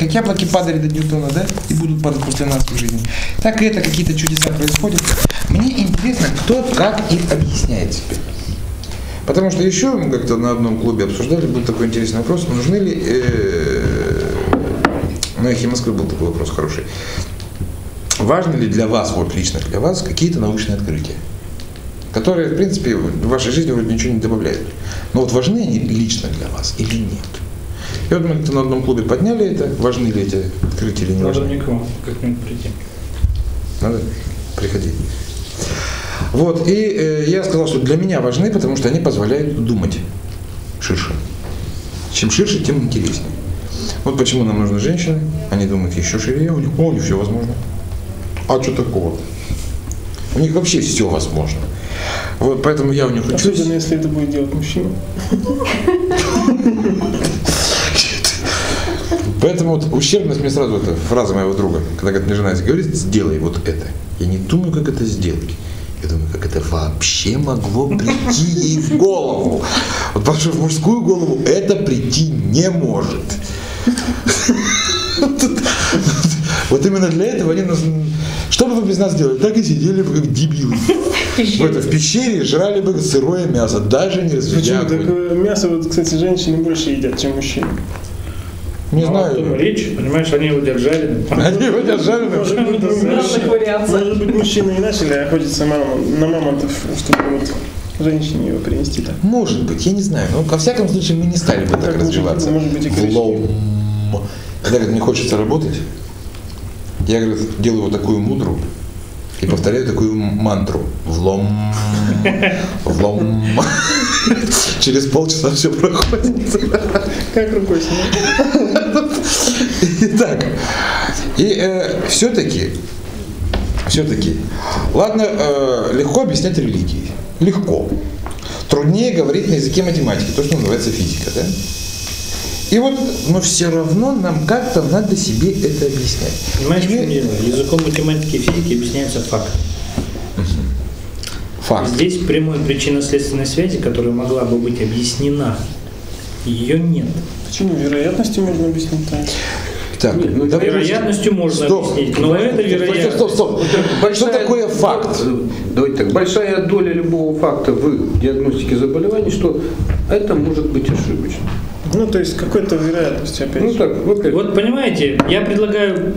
как яблоки падали до Ньютона, да, и будут падать после нас в жизни, так и это какие-то чудеса происходят. Мне интересно, кто как их объясняет. Потому что еще мы как-то на одном клубе обсуждали, был такой интересный вопрос, нужны ли, э, на эхе Москвы был такой вопрос хороший, важны ли для вас, вот лично для вас, какие-то научные открытия? которые, в принципе, в вашей жизни вроде ничего не добавляют. Но вот важны они лично для вас или нет? И вот мы на одном клубе подняли это, важны ли эти открытия или не Надо важны. к вам как-нибудь прийти. Надо приходить. Вот, и э, я сказал, что для меня важны, потому что они позволяют думать ширше. Чем ширше, тем интереснее. Вот почему нам нужны женщины. Они думают еще шире, у них, о, у них все возможно. А что такого? У них вообще все возможно. Вот поэтому я у них учусь. Особенно, если это будет делать мужчина. Поэтому вот ущербность мне сразу, это фраза моего друга, когда говорит, мне жена говорит, сделай вот это. Я не думаю, как это сделать. Я думаю, как это вообще могло прийти ей в голову. Вот потому что в мужскую голову это прийти не может. Вот именно для этого они нас... Что бы вы без нас делали? Так и сидели бы как дебилы. В, это, в пещере жрали бы сырое мясо, даже не разведя Почему? огонь. Такое мясо, вот, кстати, женщины больше едят, чем мужчины. Не Ну, о том знаю. речь, понимаешь, они его держали. Они его держали Может быть, мужчины и начали охотиться на мамонтов, чтобы вот женщине его принести так. Может быть, я не знаю. Но, во всяком случае, мы не стали бы так развиваться. может быть, и В крючки. лом. Когда говорит, мне хочется работать, я говорит, делаю вот такую мудру и повторяю такую мантру. Влом, влом. Через полчаса все проходит. Как рукой снять? Итак, и все-таки, все-таки, ладно, э, легко объяснять религии. Легко. Труднее говорить на языке математики, то, что называется физика, да? И вот, но все равно нам как-то надо себе это объяснять. Понимаешь, в чем дело? Языком математики и физики объясняется факт. Факт. Здесь прямой причинно-следственной связи, которая могла бы быть объяснена, ее нет. Почему? Вероятностью можно объяснить так. Так, ну, Вероятностью можно Стоп. объяснить, но это Стоп, вероятность. стоп, стоп. Что такое факт? Давайте так. Большая доля любого факта в диагностике заболеваний, что это может быть ошибочно. Ну, то есть какой-то вероятностью, опять Ну же. так, вот как. Вот понимаете, я предлагаю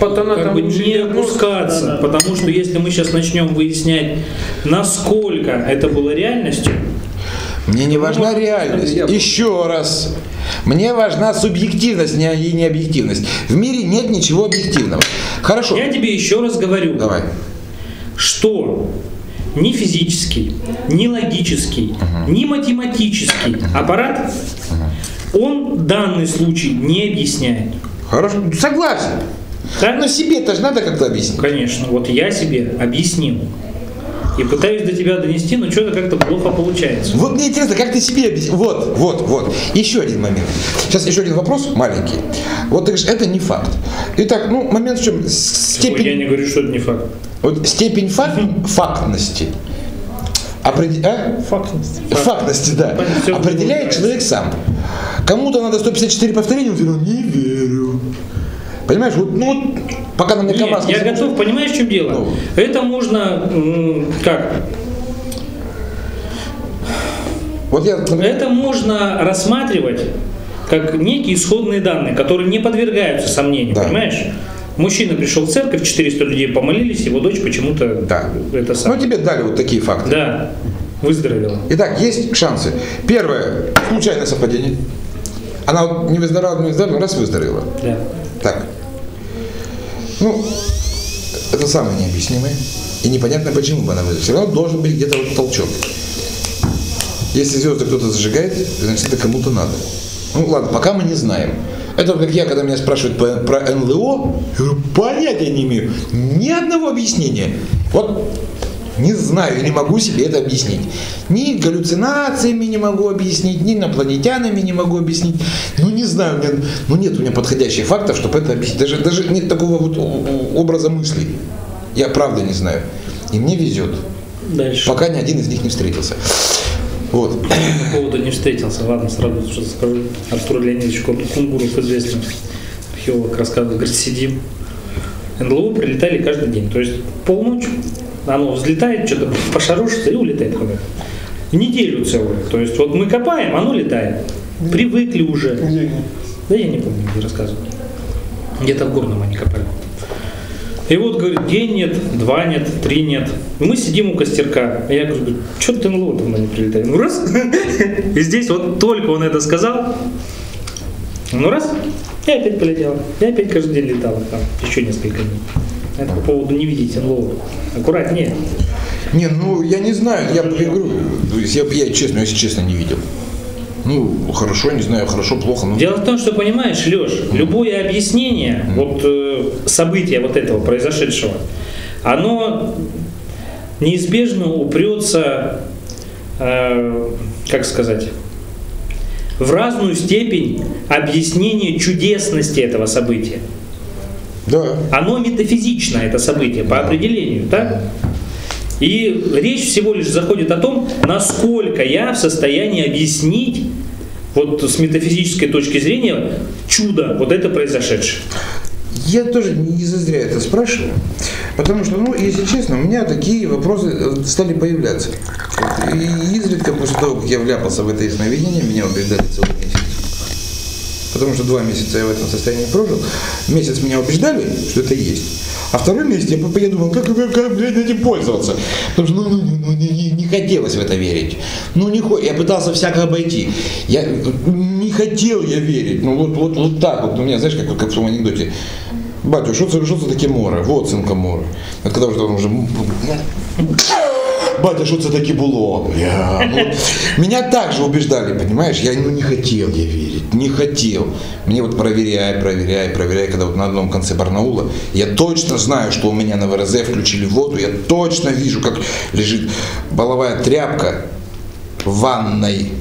как бы не опускаться, Да-да. потому что если мы сейчас начнем выяснять, насколько это было реальностью, Мне не важна реальность. я- Еще раз. Мне важна субъективность, не, и не объективность. В мире нет ничего объективного. Хорошо. я тебе еще раз говорю, Давай. что ни физический, ни логический, ни математический аппарат, он данный случай не объясняет. Хорошо. Согласен. Так? Но себе-то же надо как-то объяснить. Конечно, вот я себе объяснил. И пытаюсь до тебя донести, но что-то как-то плохо получается. Вот мне интересно, как ты себе объяснишь? Вот, вот, вот. Еще один момент. Сейчас еще один вопрос маленький. Вот ты говоришь, это не факт. Итак, ну, момент в чем? Степень... Я не говорю, что это не факт. Вот степень факт, фактности. Определ- а? Фактность. Фактности, да. Всё Определяет человек сам. Кому-то надо 154 повторения, он говорит, не верю. Понимаешь, вот, ну пока на мне Нет, КамАЗ не я готов, понимаешь, в чем дело? Ну. Это можно, как, Вот я, это можно рассматривать как некие исходные данные, которые не подвергаются сомнению, Да. понимаешь? Мужчина пришел в церковь, 400 людей помолились, его дочь почему-то Да. это ну самое. тебе дали вот такие факты. Да, выздоровела. Итак, есть шансы. Первое, случайное совпадение. Она вот не выздоровела, не выздоровела, раз выздоровела. Да. Так. Ну, это самое необъяснимое. И непонятно, почему выздоровела. Все равно должен быть где-то вот толчок. Если звезды кто-то зажигает, значит это кому-то надо. Ну ладно, пока мы не знаем. Это как я, когда меня спрашивают по- про НЛО, говорю, понятия не имею. Ни одного объяснения. Вот не знаю, не могу себе это объяснить. Ни галлюцинациями не могу объяснить, ни инопланетянами не могу объяснить. Ну не знаю, меня- ну нет у меня подходящих фактов, чтобы это объяснить. Даже, даже нет такого вот образа мыслей. Я правда не знаю. И мне везет. Дальше. Пока ни один из них не встретился. Вот. По поводу не встретился. Ладно, сразу что скажу. Артур Леонидович Кун- Кунгуров известный археолог рассказывал, говорит, сидим. НЛО прилетали каждый день. То есть полночь оно взлетает, что-то пошарушится и улетает куда-то. Неделю целую. То есть вот мы копаем, оно летает. Привыкли уже. Где? Да я не помню, где рассказывал. Где-то в Горном они копали. И вот, говорит, день нет, два нет, три нет. Мы сидим у костерка. И я говорю, что ты НЛО давно не прилетает? Ну раз. И здесь вот только он это сказал. Ну раз. И опять полетела. И опять каждый день летала там еще несколько дней. Это по поводу не видеть НЛО. Аккуратнее. Не, ну я не знаю, я, говорю, я, я честно, если честно, не видел. Ну, хорошо, не знаю, хорошо, плохо, но... Дело в том, что понимаешь, Леш, любое объяснение вот э, события вот этого произошедшего, оно неизбежно упрется, э, как сказать, в разную степень объяснения чудесности этого события. Да. Оно метафизично, это событие, по определению, так? И речь всего лишь заходит о том, насколько я в состоянии объяснить вот с метафизической точки зрения чудо, вот это произошедшее. Я тоже не зазря это спрашиваю, потому что, ну, если честно, у меня такие вопросы э, стали появляться. Вот, и изредка после того, как я вляпался в это ясновидение, меня убеждали целый месяц. Потому что два месяца я в этом состоянии прожил. Месяц меня убеждали, что это есть. А второй месяц я, я думал, как, как, как блядь, этим пользоваться. Потому что ну, ну, ну, не, не, не хотелось в это верить. Ну, не, хо- я пытался всяко обойти. Я не хотел я верить. Ну, вот, вот, вот так вот. У меня, знаешь, как, как в том анекдоте. Батю, що це таке море? Вот синка море. От коли вже там вже. Батя, що це таке було? Я, ну, меня также убеждали, понимаешь? Я ну, не хотел я верить, не хотел. Мне вот проверяй, проверяй, проверяй, когда вот на одном конце Барнаула, я точно знаю, что у меня на ВРЗ включили воду, я точно вижу, как лежит баловая тряпка в ванной.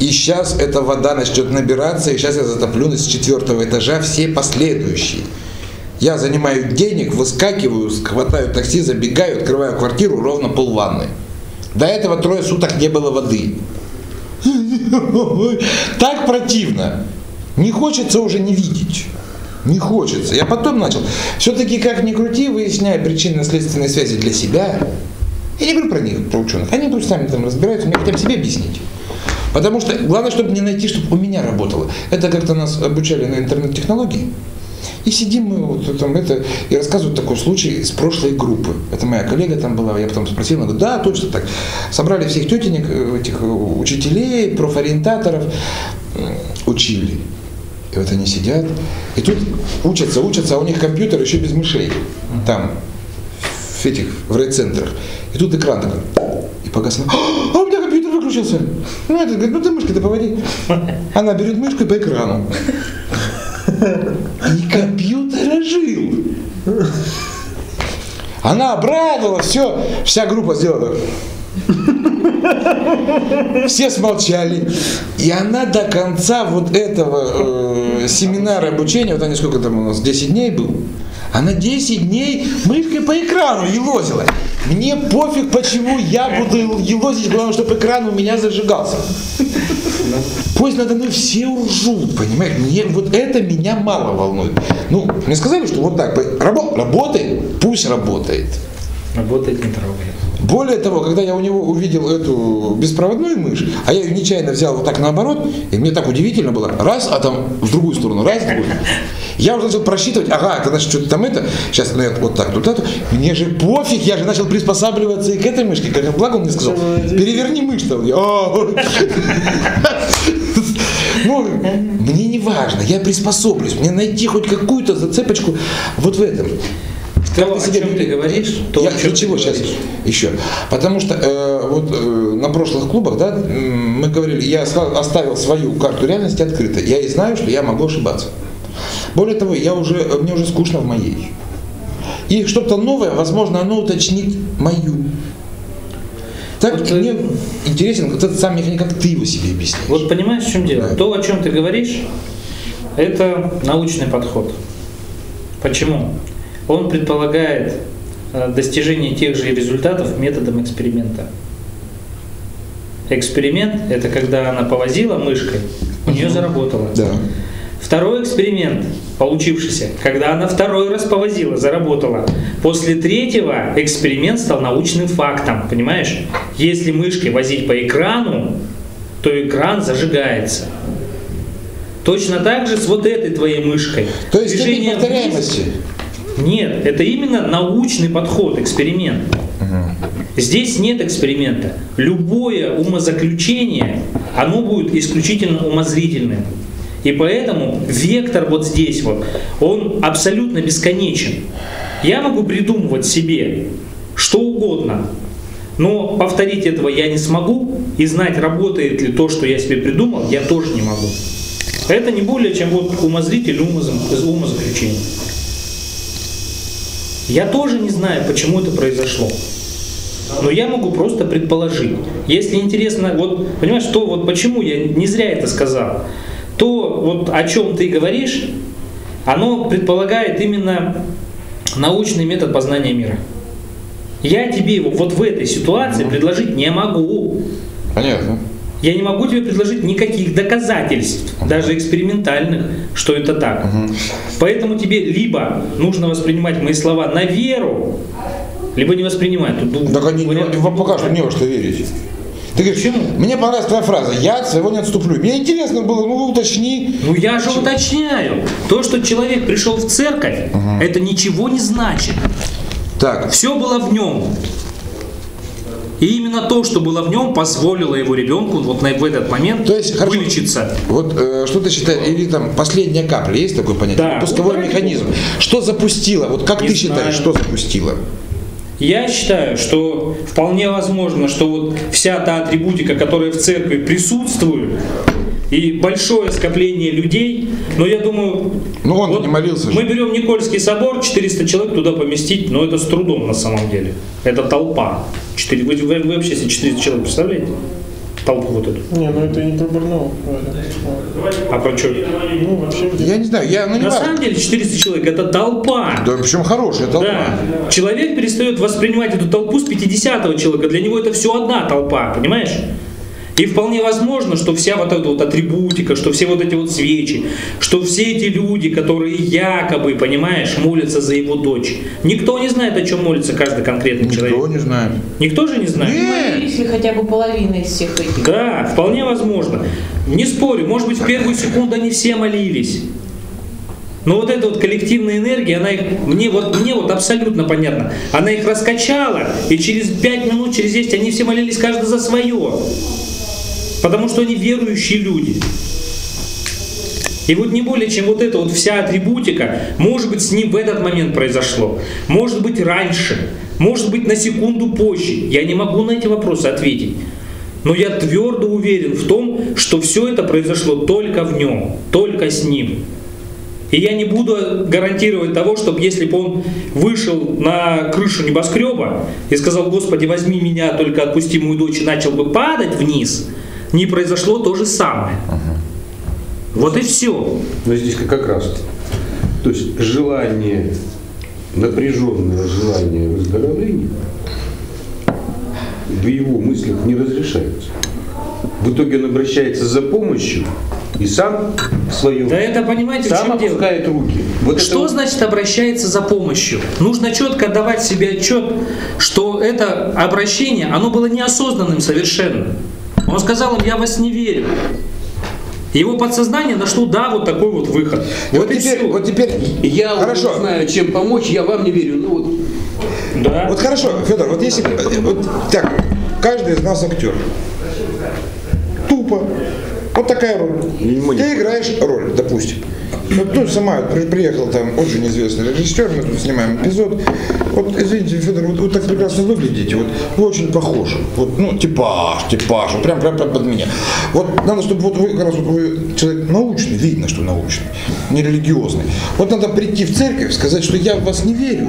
И сейчас эта вода начнет набираться, и сейчас я затоплю с четвертого этажа все последующие. Я занимаю денег, выскакиваю, хватаю такси, забегаю, открываю квартиру, ровно пол ванны. До этого трое суток не было воды. Так противно. Не хочется уже не видеть. Не хочется. Я потом начал. Все-таки как ни крути, выясняя причинно-следственные связи для себя. Я не говорю про них, про ученых. Они пусть сами там разбираются, мне хотя бы себе объяснить. Потому что главное, чтобы не найти, чтобы у меня работало. Это как-то нас обучали на интернет-технологии. И сидим мы вот там это, и рассказывают такой случай с прошлой группы. Это моя коллега там была, я потом спросил, она говорит, да, точно так. Собрали всех тетенек, э, этих э, учителей, профориентаторов, учили. И вот они сидят, и тут учатся, учатся, а у них компьютер еще без мышей. Там, в этих, в райцентрах. И тут экран такой, и погас. А у меня компьютер выключился. Ну, этот говорит, ну ты мышкой-то поводи. Она берет мышку и по экрану. И компьютер ожил. Она обрадовала, все, вся группа сделала. Все смолчали. И она до конца вот этого э, семинара обучения, вот они сколько там у нас, 10 дней был, она 10 дней мышкой по экрану елозила. Мне пофиг, почему я буду елозить, главное, чтобы экран у меня зажигался. Пусть надо мной все ржут, понимаешь? Мне, вот это меня мало волнует. Ну, мне сказали, что вот так, рабо- работает, пусть работает. Работает, не трогает. Более того, когда я у него увидел эту беспроводную мышь, а я ее нечаянно взял вот так наоборот, и мне так удивительно было, раз, а там в другую сторону, раз, в другую. Я уже начал просчитывать, ага, это значит что-то там это, сейчас ну, это вот так, тут это. Мне же пофиг, я же начал приспосабливаться и к этой мышке, как благо он мне сказал, переверни мышь там. «А». Ну, мне не важно, я приспособлюсь, мне найти хоть какую-то зацепочку вот в этом. То, о ты чем ты говоришь, то, я о чем ты чего сейчас говоришь. еще? Потому что э, вот э, на прошлых клубах, да, мы говорили, я оста- оставил свою карту реальности открытой. Я и знаю, что я могу ошибаться. Более того, я уже, э, мне уже скучно в моей. И что-то новое, возможно, оно уточнит мою. Так Вот, э, мне интересен вот этот сам механизм, как ты его себе объяснишь. Вот понимаешь, в чем дело? Да. То, о чем ты говоришь, это научный подход. Почему? Он предполагает э, достижение тех же результатов методом эксперимента. Эксперимент – это когда она повозила мышкой, у нее заработало. Да. Второй эксперимент, получившийся, когда она второй раз повозила, заработала. После третьего эксперимент стал научным фактом, понимаешь? Если мышкой возить по экрану, то экран зажигается. Точно так же с вот этой твоей мышкой. То есть Движение вниз- повторяемости. Нет, это именно научный подход, эксперимент. Здесь нет эксперимента. Любое умозаключение, оно будет исключительно умозрительным. И поэтому вектор вот здесь вот, он абсолютно бесконечен. Я могу придумывать себе что угодно, но повторить этого я не смогу, и знать, работает ли то, что я себе придумал, я тоже не могу. Это не более чем вот умозритель умоза- умозаключение. Я тоже не знаю, почему это произошло. Но я могу просто предположить. Если интересно, вот понимаешь, что вот почему я не зря это сказал, то вот о чем ты говоришь, оно предполагает именно научный метод познания мира. Я тебе его вот в этой ситуации предложить не могу. Понятно. Я не могу тебе предложить никаких доказательств, даже экспериментальных, что это так. Поэтому тебе либо нужно воспринимать мои слова на веру, либо не воспринимать. Тут двух Так они, вариантов. вам пока что не во что верить. Ты говоришь, мне понравилась твоя фраза, я от своего не отступлю. Мне интересно было, ну уточни. Ну я же уточняю. То, что человек пришел в церковь, это ничего не значит. Так, Все было в нем. И именно то, что было в нем, позволило его ребенку вот на, в этот момент То есть, хорошо. вылечиться. вот э, что ты считаешь, или там последняя капля, есть такое понятие? Да. Пусковой Ну, механизм. Что запустило? Вот как Не ты считаешь, знаю. что запустило? Я считаю, что вполне возможно, что вот вся та атрибутика, которая в церкви присутствует, и большое скопление людей, но я думаю... Ну, он не молился же. Мы берем Никольский собор, 400 человек туда поместить, но это с трудом на самом деле. Это толпа. 4, вы, вы- вы вообще себе 400 человек представляете? Толпу вот эту. Не, ну это не про Барнаул. А про что? Ну, вообще, Я не знаю, я, ну не На важно. самом деле 400 человек это толпа. Да, причем хорошая толпа. Да. Человек перестает воспринимать эту толпу с 50 человека. Для него это все одна толпа, понимаешь? И вполне возможно, что вся вот эта вот атрибутика, что все вот эти вот свечи, что все эти люди, которые якобы, понимаешь, молятся за его дочь. Никто не знает, о чем молится каждый конкретный Никто человек. не знает. Никто же не знает. Нет. Молились ли хотя бы половина из всех этих? Да, вполне возможно. Не спорю, может быть, в первую секунду они все молились. Но вот эта вот коллективная энергия, она их, мне вот, мне вот абсолютно понятно, она их раскачала, и через 5 минут, через 10 они все молились каждый за свое. Потому что они верующие люди. И вот не более чем вот эта вот вся атрибутика, может быть, с ним в этот момент произошло, может быть, раньше, может быть, на секунду позже. Я не могу на эти вопросы ответить. Но я твердо уверен в том, что все это произошло только в нем, только с ним. И я не буду гарантировать того, чтобы если бы он вышел на крышу небоскреба и сказал, Господи, возьми меня, только отпусти мою дочь, и начал бы падать вниз, не произошло то же самое. Вот и все. Но здесь как раз. То есть желание, напряженное желание выздоровления в его мыслях не разрешается. В итоге он обращается за помощью и сам в своем Да это, понимаете, в сам чем дело? опускает руки. Вот это Что вот- значит обращается за помощью? Нужно четко давать себе отчет, что это обращение, оно было неосознанным совершенно. Он сказал им, я вас не верю. Его подсознание нашло, да, вот такой вот выход. Вот, Вот теперь, все. вот теперь, Я хорошо. не знаю, чем помочь, я вам не верю. Ну вот Да. Вот хорошо, Федор, вот если вот так, каждый из нас актер. Тупо. Вот такая роль. Ты играешь роль, допустим. Вот тут сама при- приехал там очень известный режиссер, мы тут снимаем эпизод. Вот, извините, Федор, вот, вот так прекрасно выглядите, вот вы очень похожи. Вот, ну, типаж, типаж, вот прям, прям, прям под меня. Вот надо, чтобы вот вы, как раз вот вы человек научный, видно, что научный, не религиозный. Вот надо прийти в церковь, сказать, что я в вас не верю.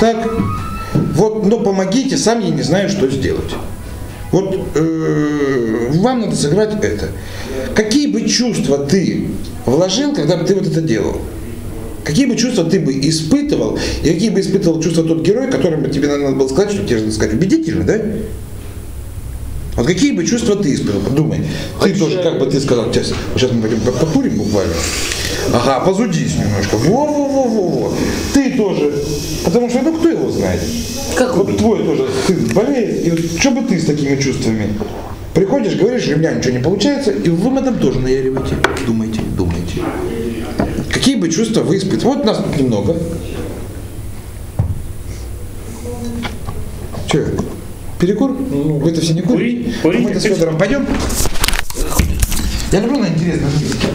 Так, вот, но помогите, сам я не знаю, что сделать. Вот э, вам надо сыграть это. Какие бы чувства ты вложил, когда бы ты вот это делал? Какие бы чувства ты бы испытывал, и какие бы испытывал чувства тот герой, которому тебе надо было сказать, что тебе же надо сказать, убедительно, да? Вот какие бы чувства ты испытывал? Подумай. Ты тоже, как бы ты сказал, сейчас, сейчас мы пойдем по- покурим буквально. Ага, позудись немножко. Во-во-во-во-во. Ты тоже. Потому что, ну, кто его знает? Как Вот твой тоже сын болеет. И вот что бы ты с такими чувствами? Приходишь, говоришь, у меня ничего не получается, и вы этом тоже наяриваете. Думайте, думайте. Какие бы чувства вы испытывали? Вот нас тут немного. Че? Перекур? Вы это все не курите? кури- курите, А мы-то с Федором пойдем? Я люблю на интересном месте.